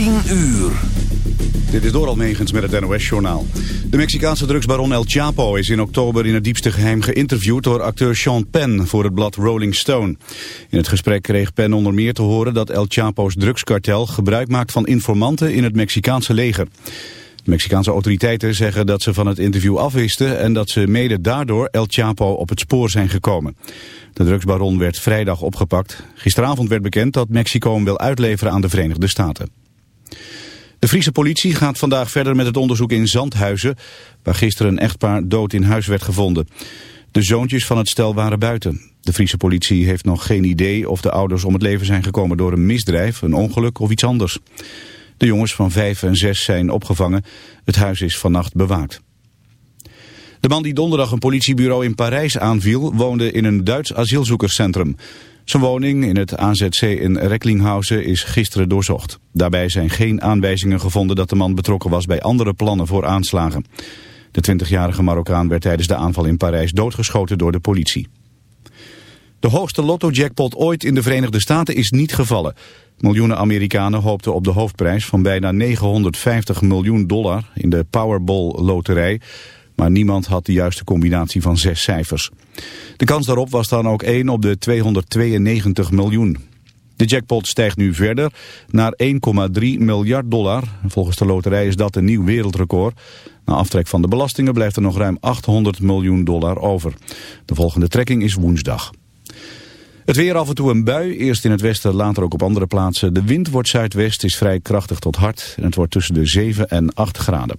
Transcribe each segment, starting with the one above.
10 uur. Dit is Doral Megens met het NOS-journaal. De Mexicaanse drugsbaron El Chapo is in oktober in het diepste geheim geïnterviewd door acteur Sean Penn voor het blad Rolling Stone. In het gesprek kreeg Penn onder meer te horen dat El Chapo's drugskartel gebruik maakt van informanten in het Mexicaanse leger. De Mexicaanse autoriteiten zeggen dat ze van het interview afwisten en dat ze mede daardoor El Chapo op het spoor zijn gekomen. De drugsbaron werd vrijdag opgepakt. Gisteravond werd bekend dat Mexico hem wil uitleveren aan de Verenigde Staten. De Friese politie gaat vandaag verder met het onderzoek in Zandhuizen... waar gisteren een echtpaar dood in huis werd gevonden. De zoontjes van het stel waren buiten. De Friese politie heeft nog geen idee of de ouders om het leven zijn gekomen... door een misdrijf, een ongeluk of iets anders. De jongens van vijf en zes zijn opgevangen. Het huis is vannacht bewaakt. De man die donderdag een politiebureau in Parijs aanviel... woonde in een Duits asielzoekerscentrum... Zijn woning in het AZC in Recklinghausen is gisteren doorzocht. Daarbij zijn geen aanwijzingen gevonden dat de man betrokken was bij andere plannen voor aanslagen. De 20-jarige Marokkaan werd tijdens de aanval in Parijs doodgeschoten door de politie. De hoogste lotto-jackpot ooit in de Verenigde Staten is niet gevallen. Miljoenen Amerikanen hoopten op de hoofdprijs van bijna 950 miljoen dollar in de Powerball-loterij maar niemand had de juiste combinatie van zes cijfers. De kans daarop was dan ook 1 op de 292 miljoen. De jackpot stijgt nu verder naar 1,3 miljard dollar. Volgens de loterij is dat een nieuw wereldrecord. Na aftrek van de belastingen blijft er nog ruim 800 miljoen dollar over. De volgende trekking is woensdag. Het weer af en toe een bui, eerst in het westen, later ook op andere plaatsen. De wind wordt zuidwest, is vrij krachtig tot hard en het wordt tussen de 7 en 8 graden.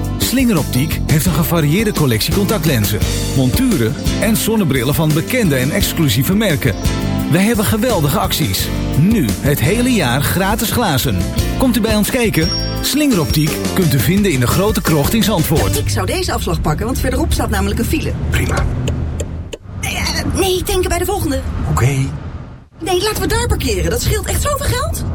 Slingeroptiek heeft een gevarieerde collectie contactlenzen, monturen en zonnebrillen van bekende en exclusieve merken. Wij hebben geweldige acties. Nu het hele jaar gratis glazen. Komt u bij ons kijken? Slingeroptiek kunt u vinden in de grote krocht in Zandvoort. Ik zou deze afslag pakken, want verderop staat namelijk een file. Prima. Nee, eh, nee ik denk bij de volgende. Oké. Nee, laten we daar parkeren. Dat scheelt echt zoveel geld.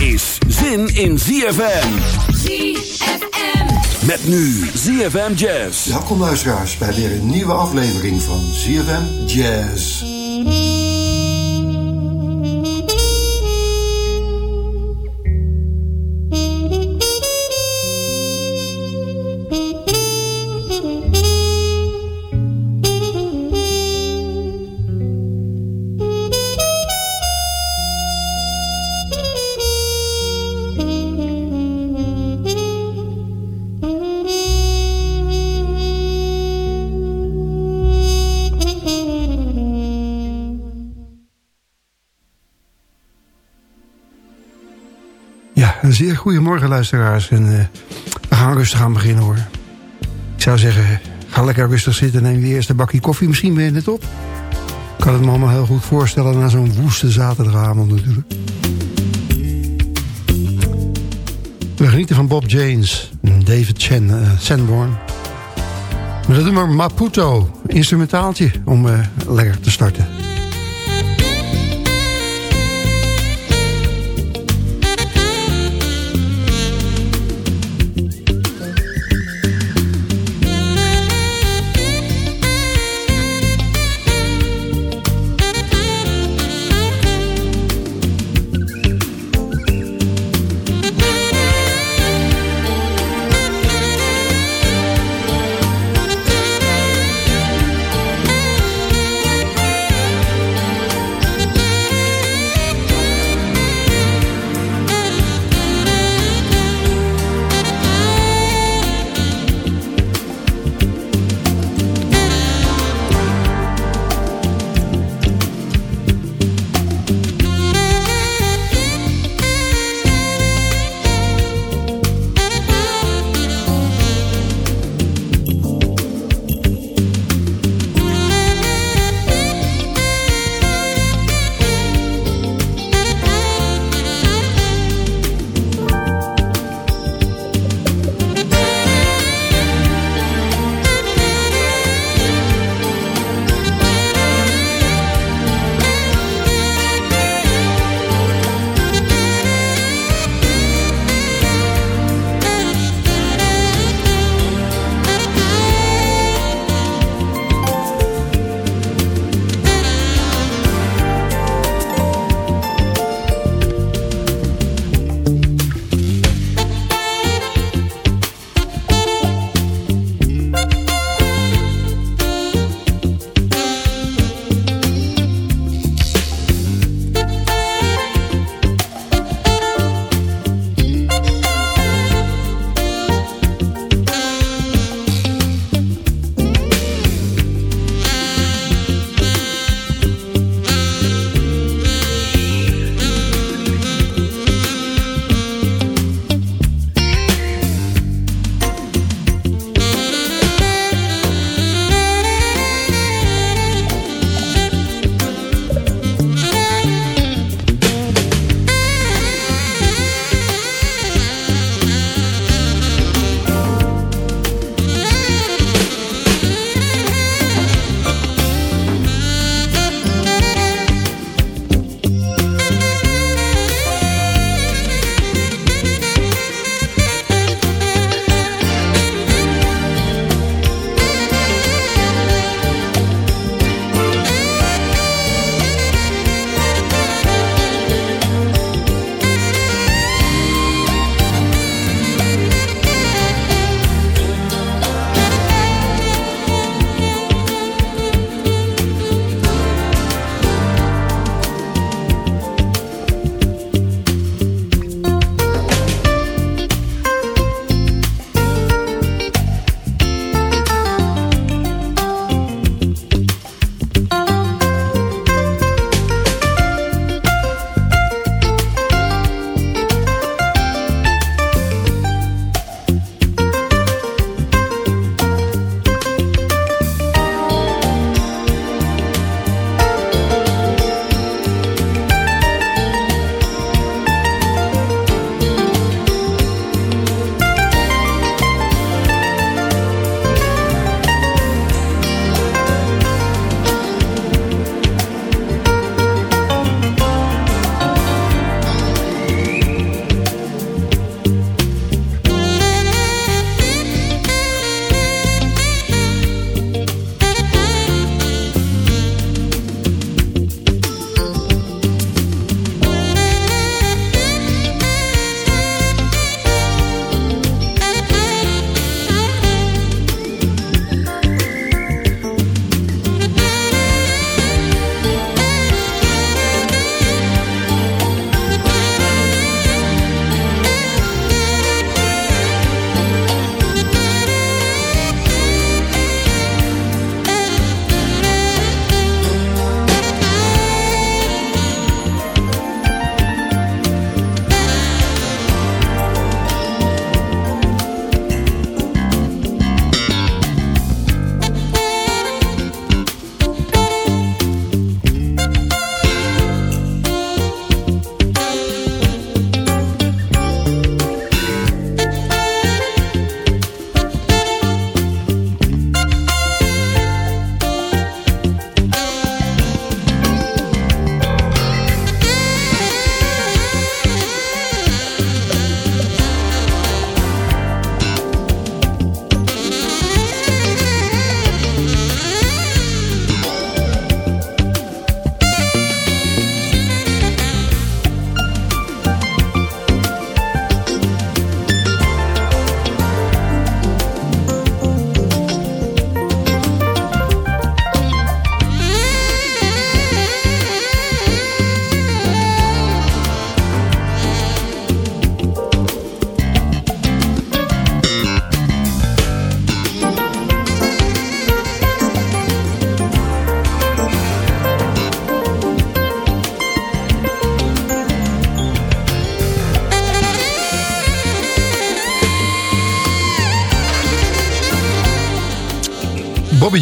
is zin in ZFM. ZFM. Met nu ZFM Jazz. Welkom luisteraars bij weer een nieuwe aflevering van ZFM Jazz. Goedemorgen luisteraars. En, uh, we gaan rustig aan beginnen hoor. Ik zou zeggen, ga lekker rustig zitten. Neem die eerste bakje koffie. Misschien ben je net op. Ik kan het me allemaal heel goed voorstellen na zo'n woeste zaterdagavond natuurlijk. We genieten van Bob James en David Chen, uh, Sanborn. Maar doen Maputo, instrumentaaltje om uh, lekker te starten.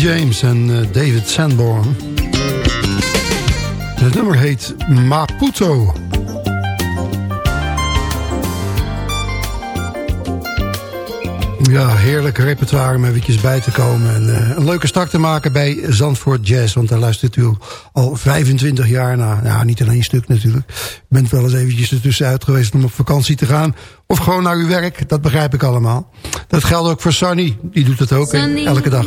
James en uh, David Sanborn. Het nummer heet Maputo. Ja, heerlijk repertoire om eventjes bij te komen. En uh, een leuke start te maken bij Zandvoort Jazz. Want daar luistert u al 25 jaar naar. Nou, niet alleen een stuk natuurlijk. U bent wel eens eventjes ertussenuit geweest om op vakantie te gaan. Of gewoon naar uw werk, dat begrijp ik allemaal. Dat geldt ook voor Sunny. Die doet het ook Sunny, elke dag.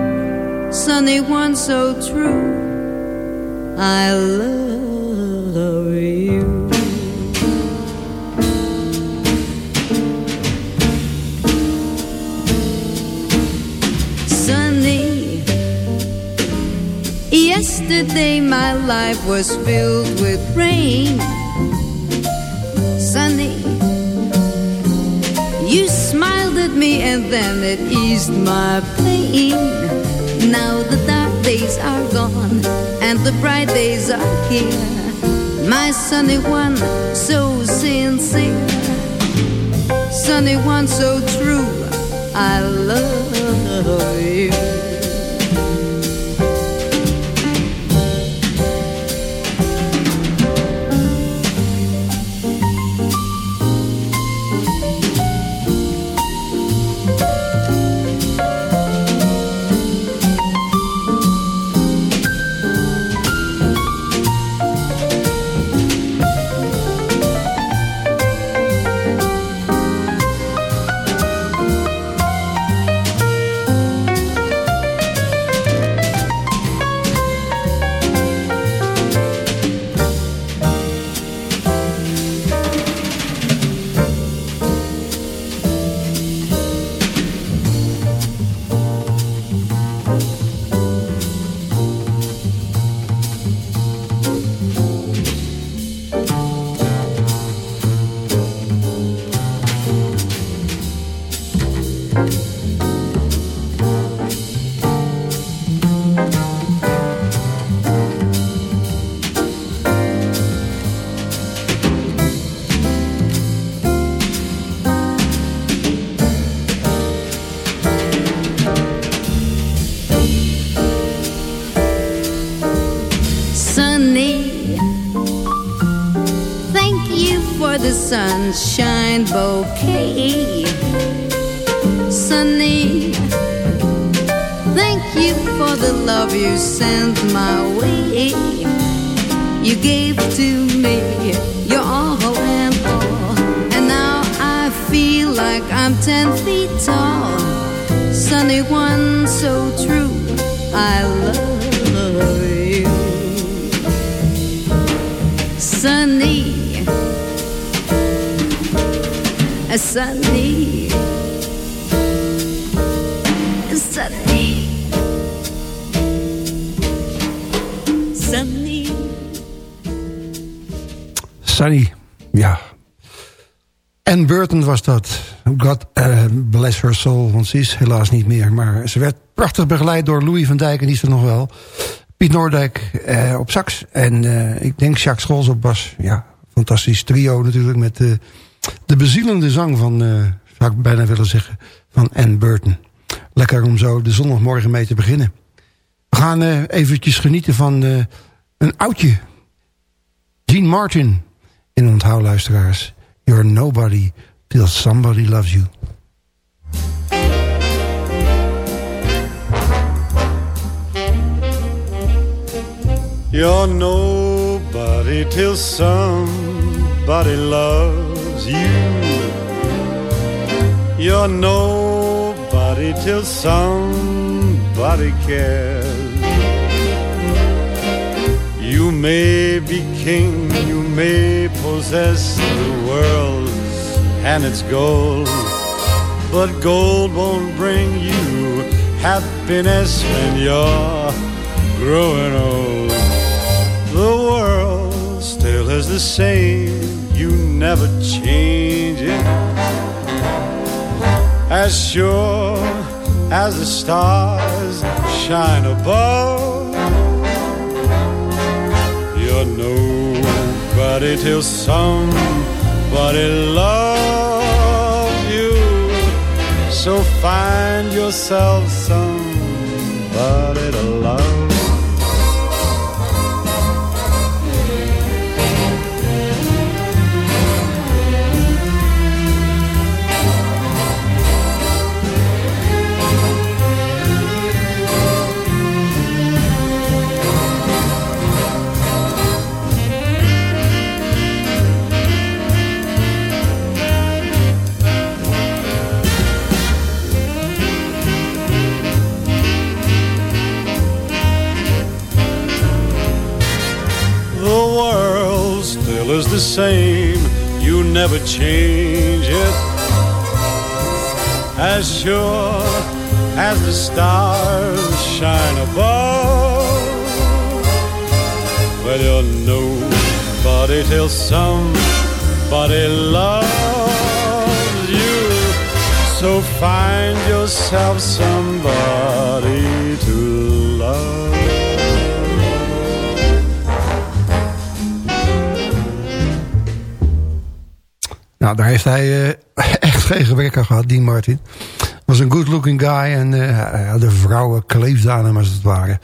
Sunny one, so true. I love you. Sunny, yesterday my life was filled with rain. Sunny, you smiled at me and then it eased my pain. Now the dark days are gone and the bright days are here. My sunny one, so sincere. Sunny one, so true. I love you. Sunshine bouquet. Sunny, thank you for the love you sent my way. You gave to me your all and all, and now I feel like I'm ten feet tall. Sunny one, Sunny. Sunny. Sunny. Sunny, ja. En Burton was dat. God uh, bless her soul, want ze is helaas niet meer. Maar ze werd prachtig begeleid door Louis van Dijk, en die is er nog wel. Piet Noordijk uh, op sax. En uh, ik denk Jacques Scholz op bas. Ja, fantastisch trio natuurlijk met... De bezielende zang van, uh, zou ik bijna willen zeggen, van Anne Burton. Lekker om zo de zondagmorgen mee te beginnen. We gaan uh, eventjes genieten van uh, een oudje. Gene Martin. In onthoud luisteraars. You're nobody till somebody loves you. You're nobody till somebody loves you. You're nobody till somebody cares. You may be king, you may possess the world and its gold, but gold won't bring you happiness when you're growing old. The world still is the same, you never change it. As sure as the stars shine above, you're nobody till somebody loves you. So find yourself somebody to same, you never change it. As sure as the stars shine above. Well, you're nobody till somebody loves you. So find yourself somebody to love. Nou, daar heeft hij eh, echt geen gebrek aan gehad, Dean Martin. Was een good looking guy en eh, de vrouwen kleefde aan hem als het ware.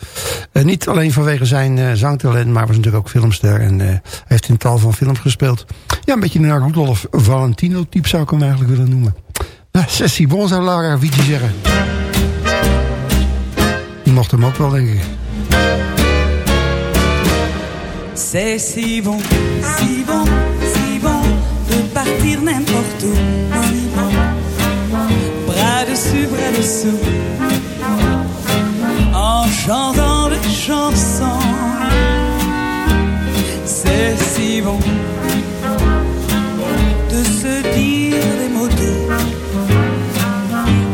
Eh, niet alleen vanwege zijn eh, zangtalent, maar was natuurlijk ook filmster. En eh, heeft in tal van films gespeeld. Ja, een beetje een Rudolf Valentino type zou ik hem eigenlijk willen noemen. Uh, Sessie bon zou Lara Vici zeggen. Die mocht hem ook wel, denk ik. C'est si bon, si bon, partir n'importe où. Bras dessus, bras dessous. En chantant des chansons. C'est si bon de se dire des mots doux.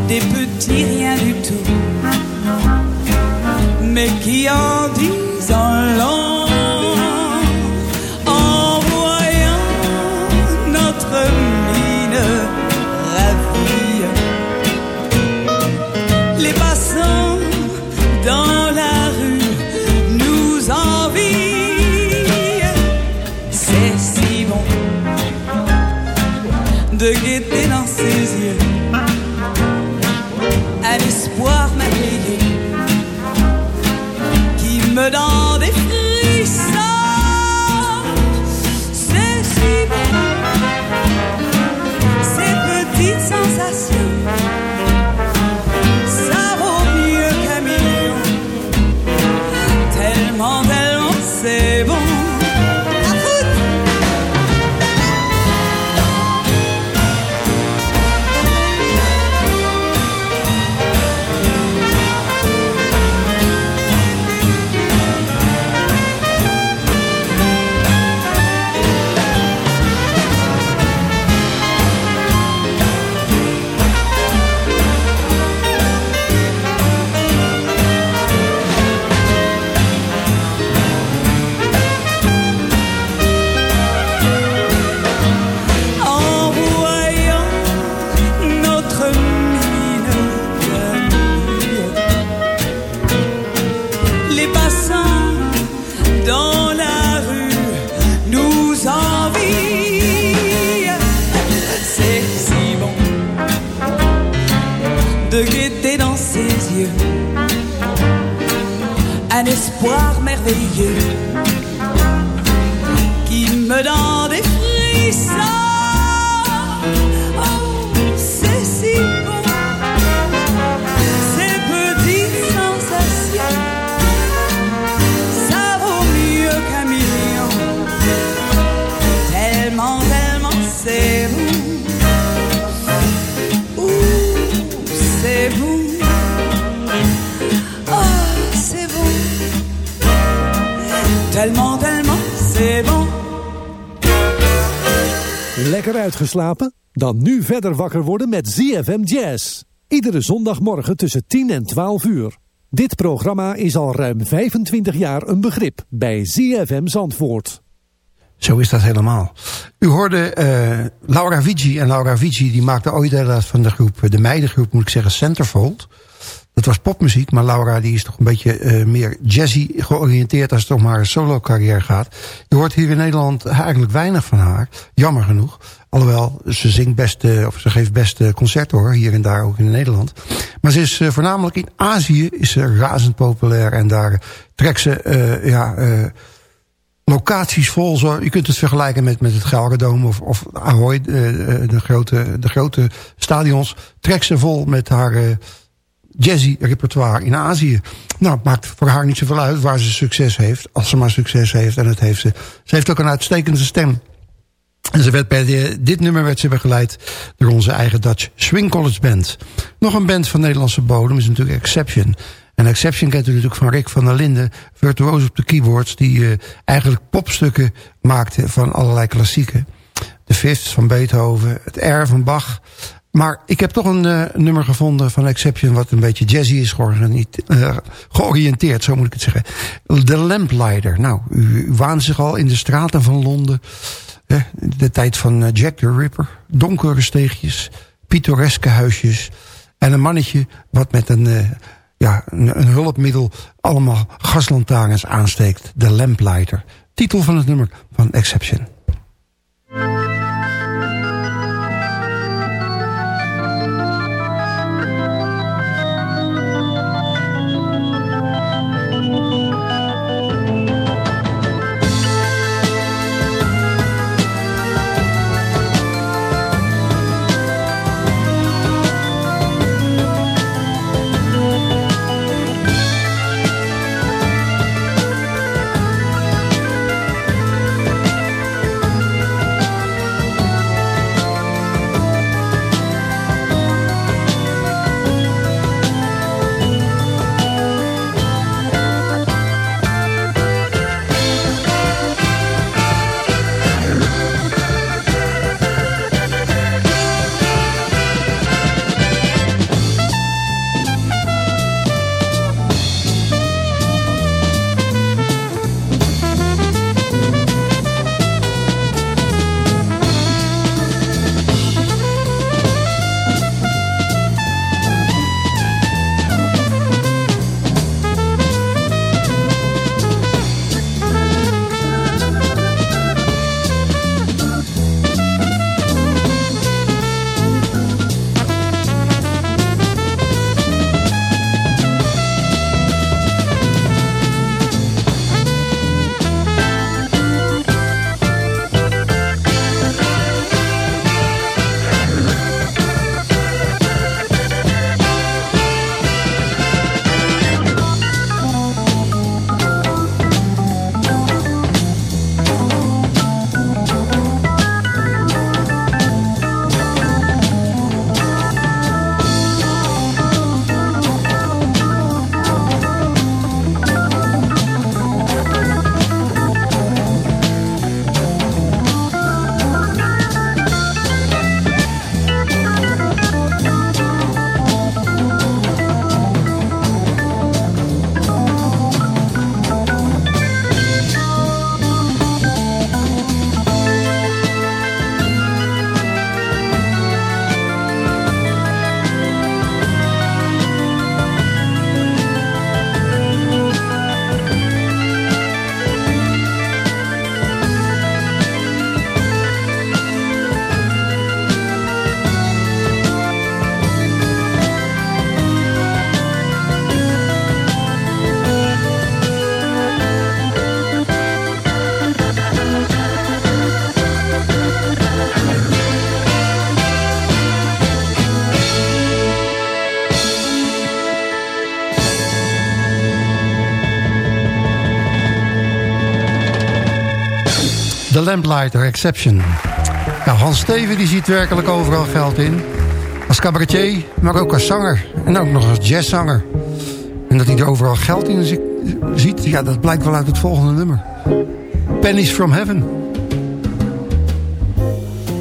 Des petits rien du tout. Mais qui en disent en long Lekker uitgeslapen? Dan nu verder wakker worden met ZFM Jazz. Iedere zondagmorgen tussen 10 en 12 uur. Dit programma is al ruim 25 jaar een begrip bij ZFM Zandvoort. Zo is dat helemaal. U hoorde uh, Laura Vici. En Laura Vici die maakte ooit deel uit van de groep, de meidengroep moet ik zeggen, Centerfold. Dat was popmuziek, maar Laura die is toch een beetje uh, meer jazzy georiënteerd als het om haar solo carrière gaat. Je hoort hier in Nederland eigenlijk weinig van haar, jammer genoeg. Alhoewel, ze zingt best, uh, of ze geeft best concerten hoor, hier en daar ook in Nederland. Maar ze is uh, voornamelijk in Azië is ze razend populair en daar trekt ze ja, locaties vol. Zo, je kunt het vergelijken met, met het Gelredome of, of Ahoy, de, grote, de grote stadions. Trekt ze vol met haar jazzy repertoire in Azië. Nou, het maakt voor haar niet zoveel uit waar ze succes heeft. Als ze maar succes heeft, en dat heeft ze. Ze heeft ook een uitstekende stem. En ze werd bij dit nummer werd ze begeleid door onze eigen Dutch Swing College Band. Nog een band van Nederlandse bodem is natuurlijk Exception. En Exception kent u natuurlijk van Rick van der Linden, virtuoos op de keyboards... die uh, eigenlijk popstukken maakte van allerlei klassieken. De Fifth van Beethoven, het R van Bach... Maar ik heb toch een uh, nummer gevonden van Exception... wat een beetje jazzy is uh, georiënteerd, zo moet ik het zeggen. The Lamplighter. Nou, u, waant zich al in de straten van Londen. de tijd van Jack the Ripper. Donkere steegjes, pittoreske huisjes... en een mannetje wat met een, ja, een, een, hulpmiddel... allemaal gaslantaarns aansteekt. The Lamplighter. Titel van het nummer van Exception. Lamplighter Exception. Ja, Hans Steven die ziet werkelijk overal geld in. Als cabaretier, maar ook als zanger. En ook nog als jazzzanger. En dat hij er overal geld in ziet, ja, dat blijkt wel uit het volgende nummer. Pennies from Heaven.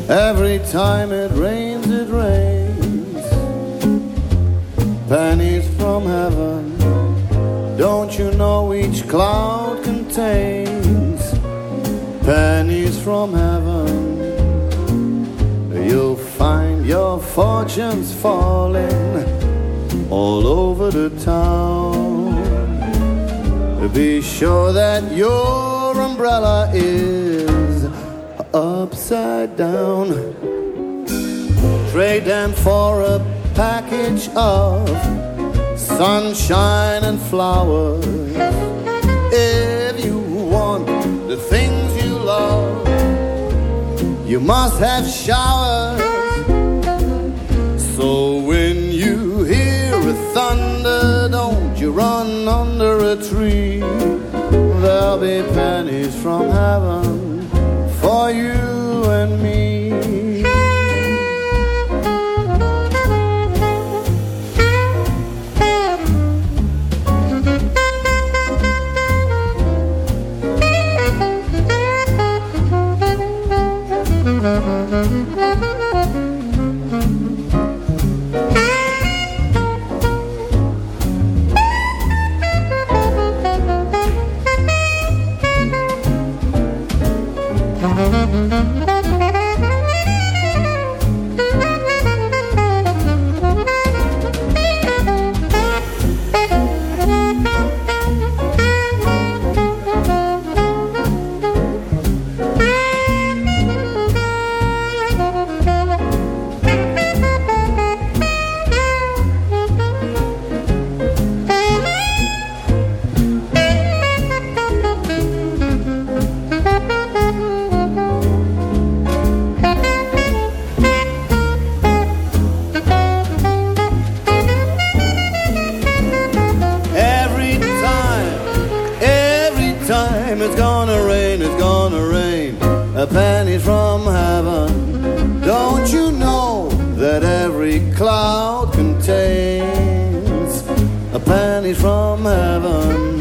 Every time it rains, it rains. pennies from heaven. Don't you know each cloud contains pennies from heaven? You'll find your fortunes falling all over the town. Be sure that your umbrella is upside down. Trade them for a package of sunshine and flowers. If you want the things you must have showers. So when you hear a thunder, don't you run under a tree. There'll be pennies from heaven for you and me. Every cloud contains a penny from heaven?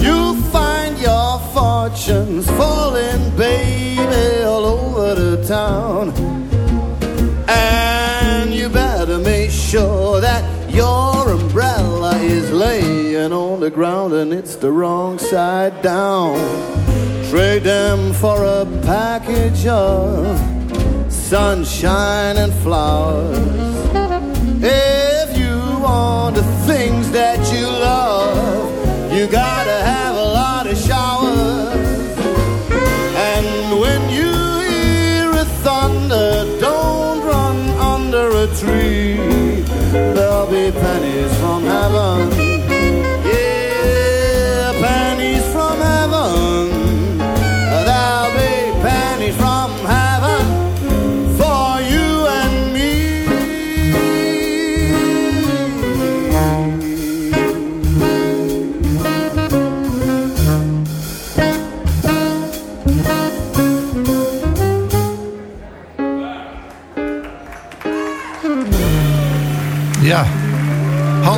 You'll find your fortunes falling, baby, all over the town. And you better make sure that your umbrella is laying on the ground and it's the wrong side down. Trade them for a package of sunshine and flowers. If you want the things that you love, you gotta have a lot of showers. And when you hear a thunder, don't run under a tree. There'll be pennies from heaven.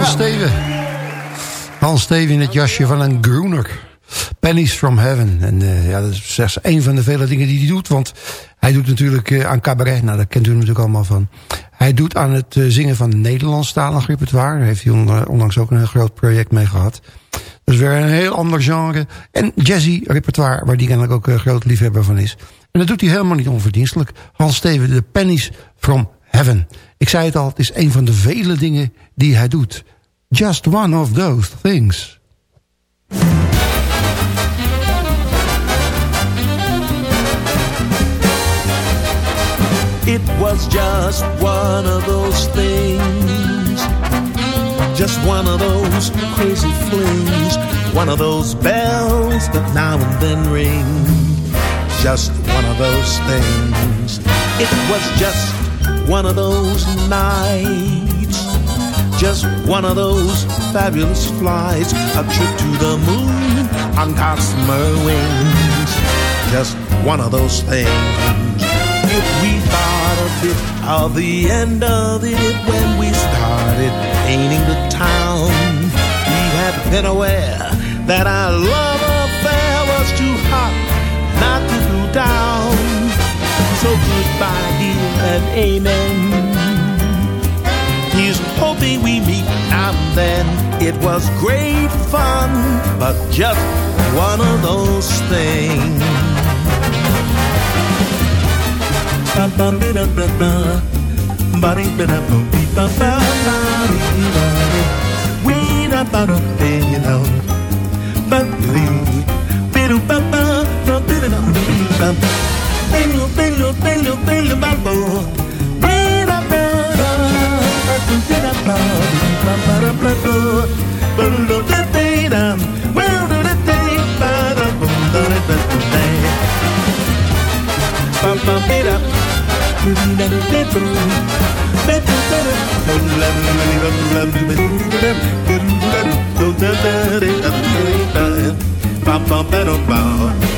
Steven. Hans Steven in het jasje van een groener. Pennies from Heaven. En eh, ja, dat is slechts een van de vele dingen die hij doet. Want hij doet natuurlijk eh, aan cabaret. Nou, daar kent u natuurlijk allemaal van. Hij doet aan het eh, zingen van Nederlandstalig repertoire. Daar heeft hij on- onlangs ook een groot project mee gehad. Dat is weer een heel ander genre. En jazzy repertoire, waar die kennelijk ook een groot liefhebber van is. En dat doet hij helemaal niet onverdienstelijk. Hans Steven, de Pennies from Heaven. Ik zei het al, het is een van de vele dingen die hij doet. Just one of those things. It was just one of those things. Just one of those crazy flings. One of those bells that now and then ring. Just one of those things. It was just one of those nights. Just one of those fabulous flights. A trip to the moon on gossamer wings. Just one of those things. If we thought a bit of the end of it when we started painting the town, we had been aware that our love affair was too hot not to cool down. So goodbye, dear, and amen. Meet now It was great fun, but just one of those things. Bum bum bum bum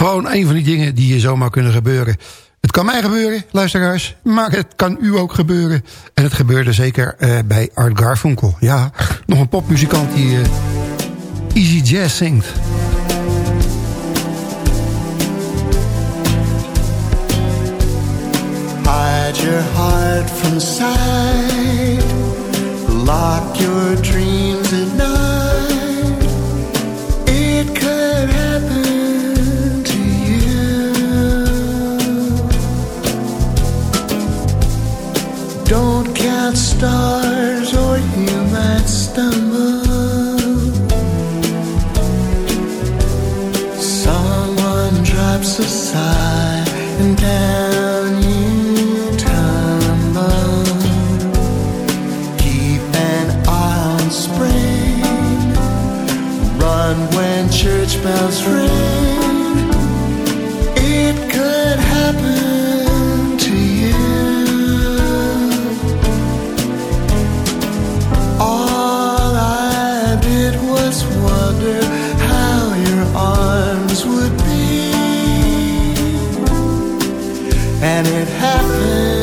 Gewoon een van die dingen die je zomaar kunnen gebeuren. Het kan mij gebeuren, luisteraars, maar het kan u ook gebeuren. En het gebeurde zeker uh, bij Art Garfunkel. Ja, nog een popmuzikant die uh, easy jazz zingt. Hide your heart from sight. Lock your dreams at night. Don't stars or you might stumble. Someone drops a sigh and down you tumble. Keep an eye on spring. Run when church bells ring. And it happened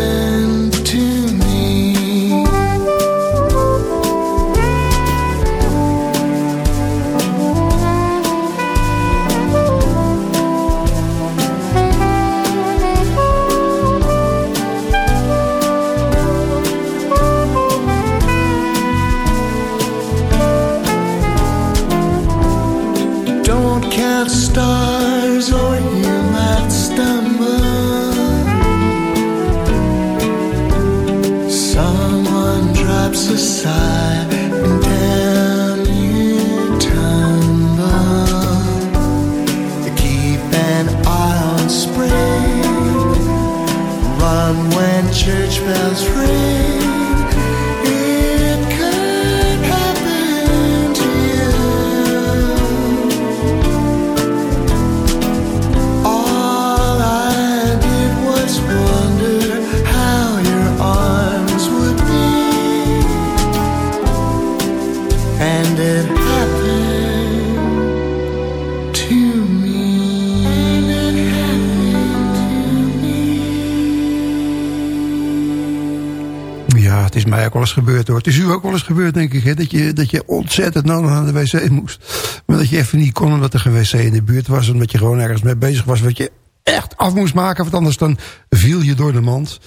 gebeurd hoor. Het is u ook wel eens gebeurd denk ik. Hè? Dat, je, dat je ontzettend nodig naar de wc moest. Maar dat je even niet kon omdat er geen wc in de buurt was. Omdat je gewoon ergens mee bezig was. Wat je echt af moest maken. Want anders dan viel je door de mand.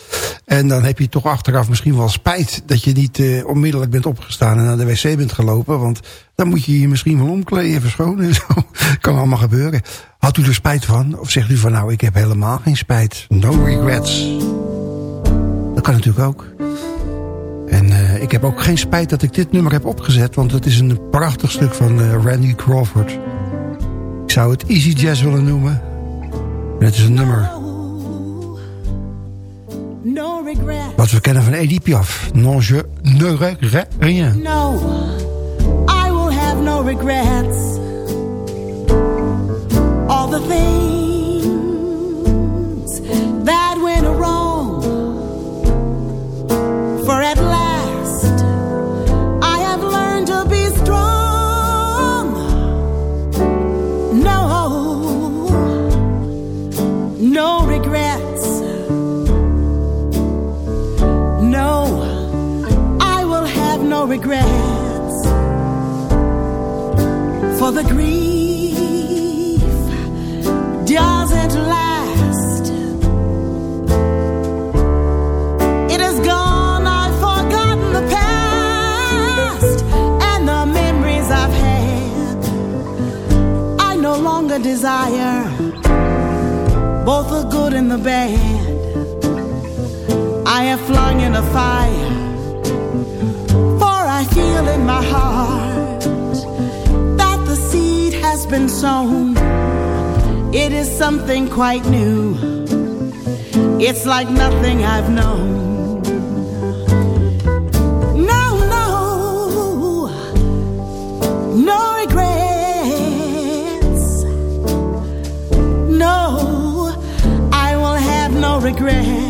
En dan heb je toch achteraf misschien wel spijt... dat je niet eh, onmiddellijk bent opgestaan en naar de wc bent gelopen. Want dan moet je je misschien wel omkleden, verschonen en zo. kan allemaal gebeuren. Had u er spijt van? Of zegt u van nou, ik heb helemaal geen spijt. No regrets. Dat kan natuurlijk ook. En uh, ik heb ook geen spijt dat ik dit nummer heb opgezet... want het is een prachtig stuk van uh, Randy Crawford. Ik zou het Easy Jazz willen noemen. En het is een nummer No Wat we kennen van Edith Piaf. Non, je ne regrette rien. No, I will have no regrets. All the things The grief doesn't last. It is gone, I've forgotten the past and the memories I've had. I no longer desire both the good and the bad. I have flung in a fire, for I feel in my heart been sown. It is something quite new. It's like nothing I've known. No, no, no regrets. No, I will have no regrets.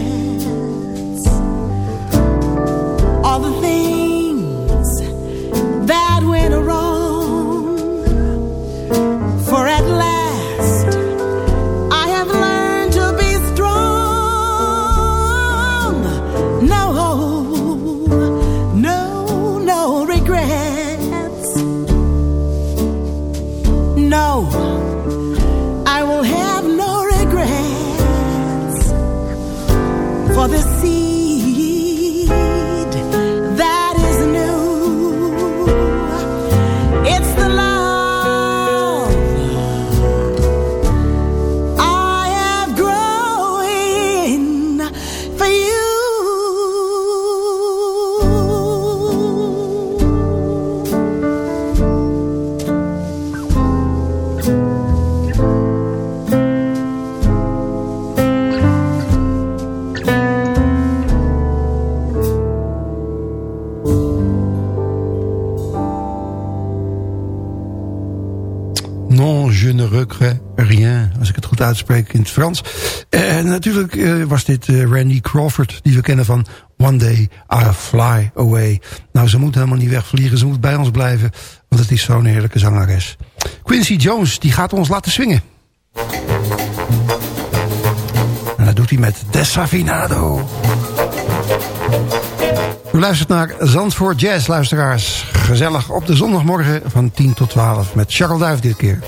In Frans. En natuurlijk eh, was dit eh, Randy Crawford. Die we kennen van One Day I'll Fly Away. Nou, ze moet helemaal niet wegvliegen. Ze moet bij ons blijven. Want het is zo'n heerlijke zangeres. Quincy Jones, die gaat ons laten swingen. En dat doet hij met Desafinado. U luistert naar Zandvoort Jazz, luisteraars. Gezellig op de zondagmorgen van 10 tot 12 met Charles Duif dit keer.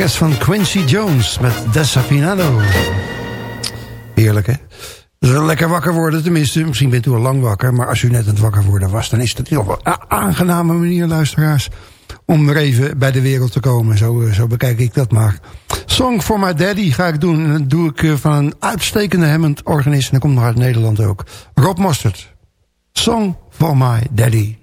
Orkest van Quincy Jones met Desafinado. Heerlijk, hè? Lekker wakker worden, tenminste. Misschien bent u al lang wakker, maar als u net aan het wakker worden was... dan is het wel een aangename manier, luisteraars... om er even bij de wereld te komen. Zo, eh, zo bekijk ik dat maar. Song for My Daddy ga ik doen. En dat doe ik eh, van een uitstekende Hammond-organist. En dat komt nog uit Nederland ook. Rob Mostert. Song for My Daddy.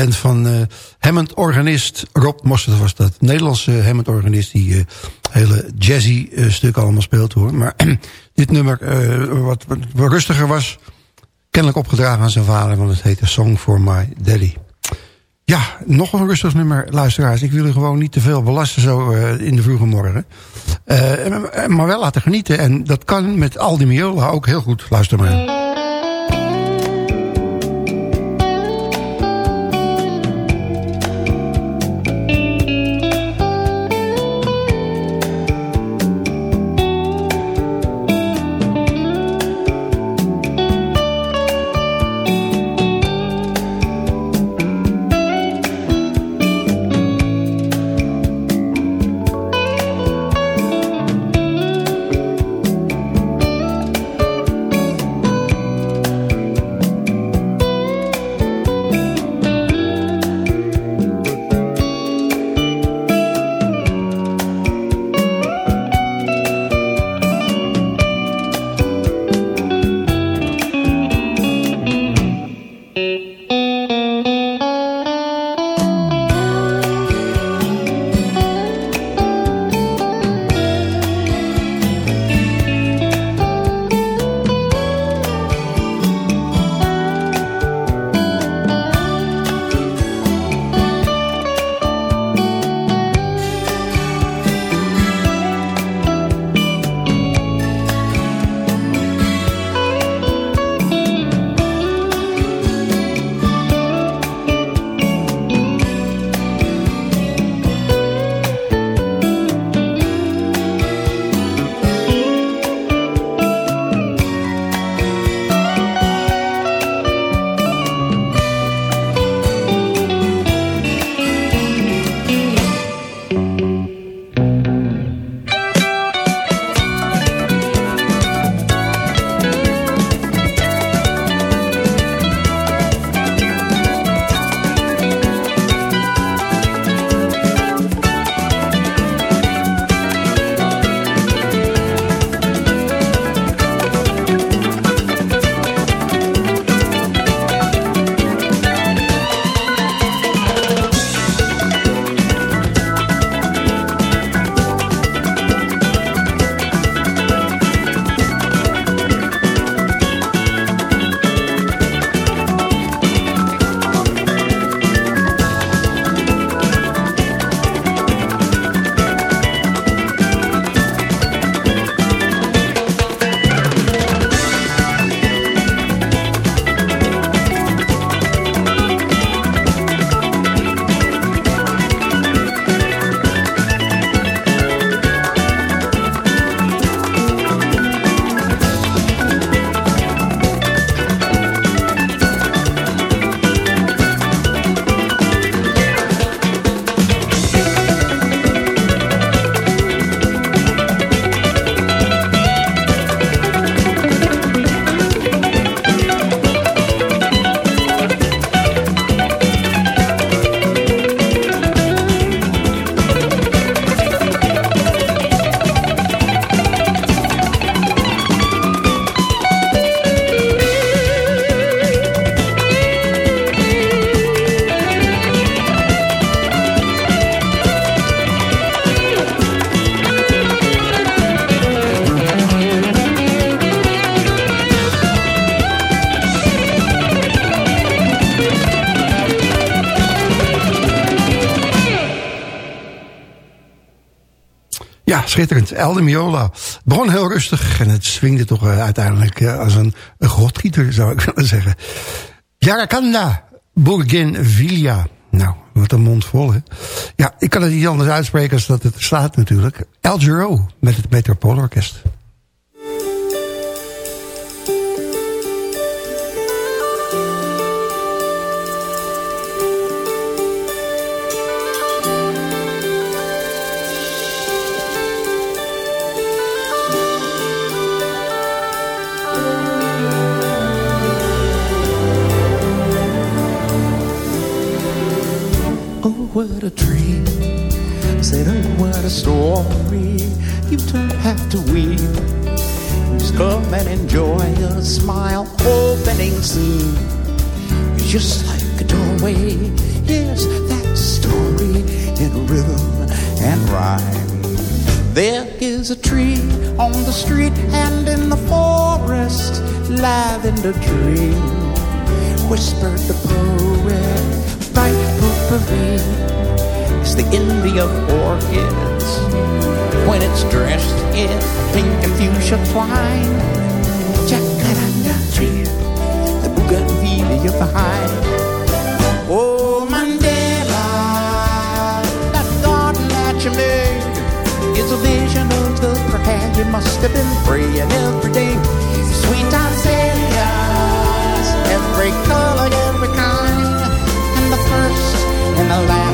Band van uh, Hammond-organist Rob Mostert was dat. Nederlandse Hammond-organist die uh, hele jazzy stukken allemaal speelt hoor. Maar dit nummer, wat, wat, rustiger was, kennelijk opgedragen aan zijn vader... want het heette Song for My Daddy. Ja, nog een rustig nummer, luisteraars. Ik wil u gewoon niet te veel belasten zo in de vroege morgen. maar wel laten genieten. En dat kan met Aldi Miola ook heel goed. Luister maar. Schitterend. Elde Miola. begon heel rustig en het swingde toch uh, uiteindelijk uh, als een, een godgieter, zou ik willen zeggen. Yaracanda, Bougainvillea. Nou, wat een mond vol, hè. Ja, ik kan het niet anders uitspreken als dat het staat natuurlijk. El Giro met het Metropoolorkest. Story. You don't have to weep. Just come and enjoy a smile opening. You're just like a doorway. Yes, that story in rhythm and rhyme. There is a tree on the street and in the forest, lavender dream. Whispered the poet, bright potpourri. It's the envy of orchids when it's dressed in pink and fuchsia twine. Jacaranda tree, the bougainvillea vine. Oh, Mandela, that garden that you made is a vision of the prayer you must have been praying every day. Sweet azaleas, every color, every kind, and the first and the last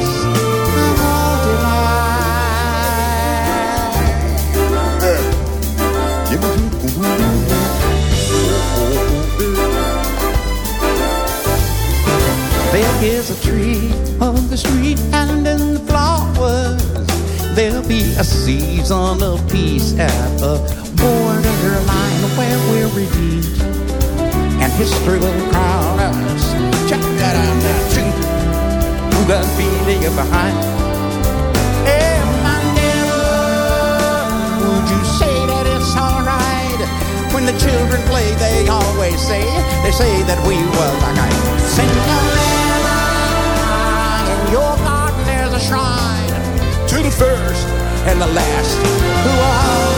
the street and in the flowers. There'll be a season of peace at a borderline where redeemed. And history will crown us. Check that out now too. Who got feeling behind? Hey, Mandela Would you say that it's alright When the children play? They always say They say that we were like I Cinderella shrine To the first and the last. Who are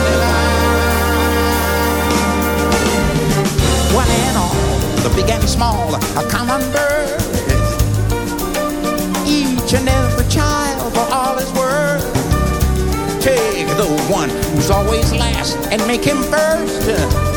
One and all, the big and small A common bird. Each and every child for all his worth. Take the one who's always last and make him first.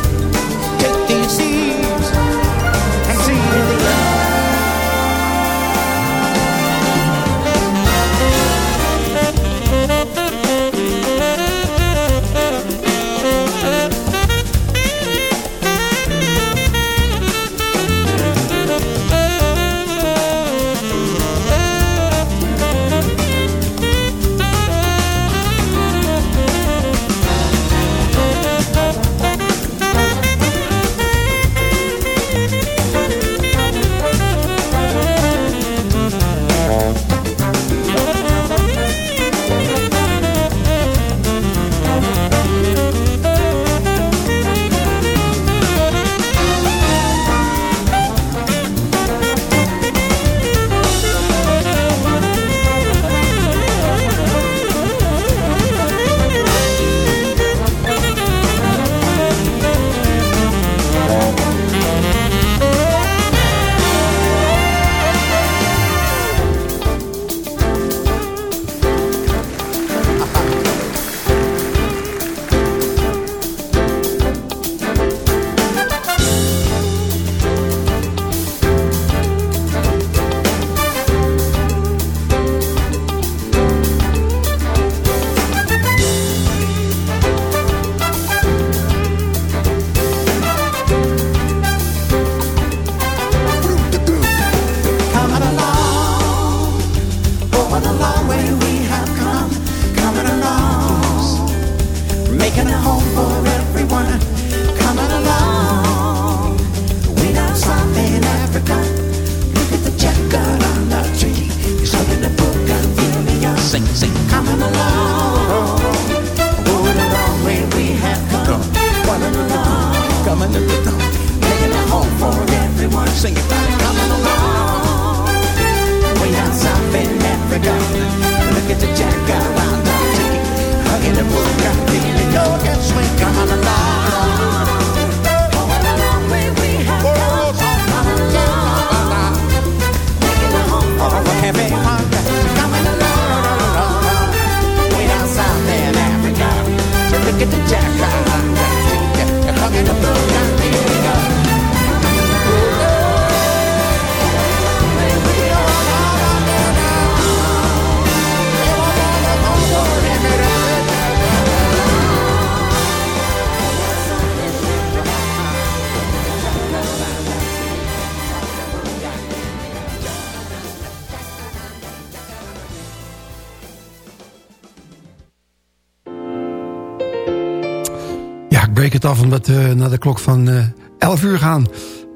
Breek het af omdat we naar de klok van eh 11 uur gaan.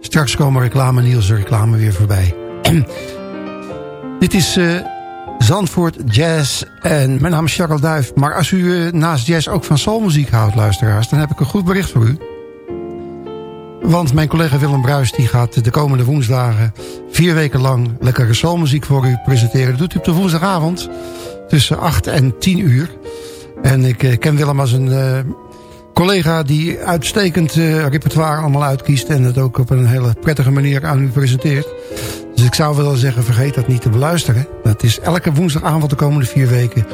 Straks komen reclame Niels de reclame weer voorbij. Dit is uh, Zandvoort Jazz en mijn naam is Jacques Duif. Maar als u uh, naast jazz ook van soulmuziek houdt, luisteraars... dan heb ik een goed bericht voor u. Want mijn collega Willem Bruis die gaat de komende woensdagen... vier weken lang lekkere soulmuziek voor u presenteren. Dat doet u op de woensdagavond tussen 8 en 10 uur. En ik ken Willem als een collega die uitstekend uh, repertoire allemaal uitkiest... en het ook op een hele prettige manier aan u presenteert. Dus ik zou willen zeggen, vergeet dat niet te beluisteren. Dat is elke woensdagavond de komende vier weken...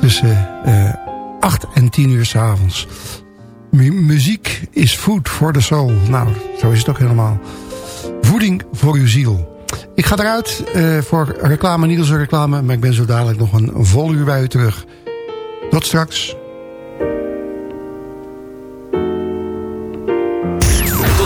tussen uh, 8 en 10 uur s'avonds. muziek is food for the soul. Nou, zo is het ook helemaal. Voeding voor uw ziel. Ik ga eruit uh, voor reclame, niet als reclame... maar ik ben zo dadelijk nog een vol uur bij u terug. Tot straks.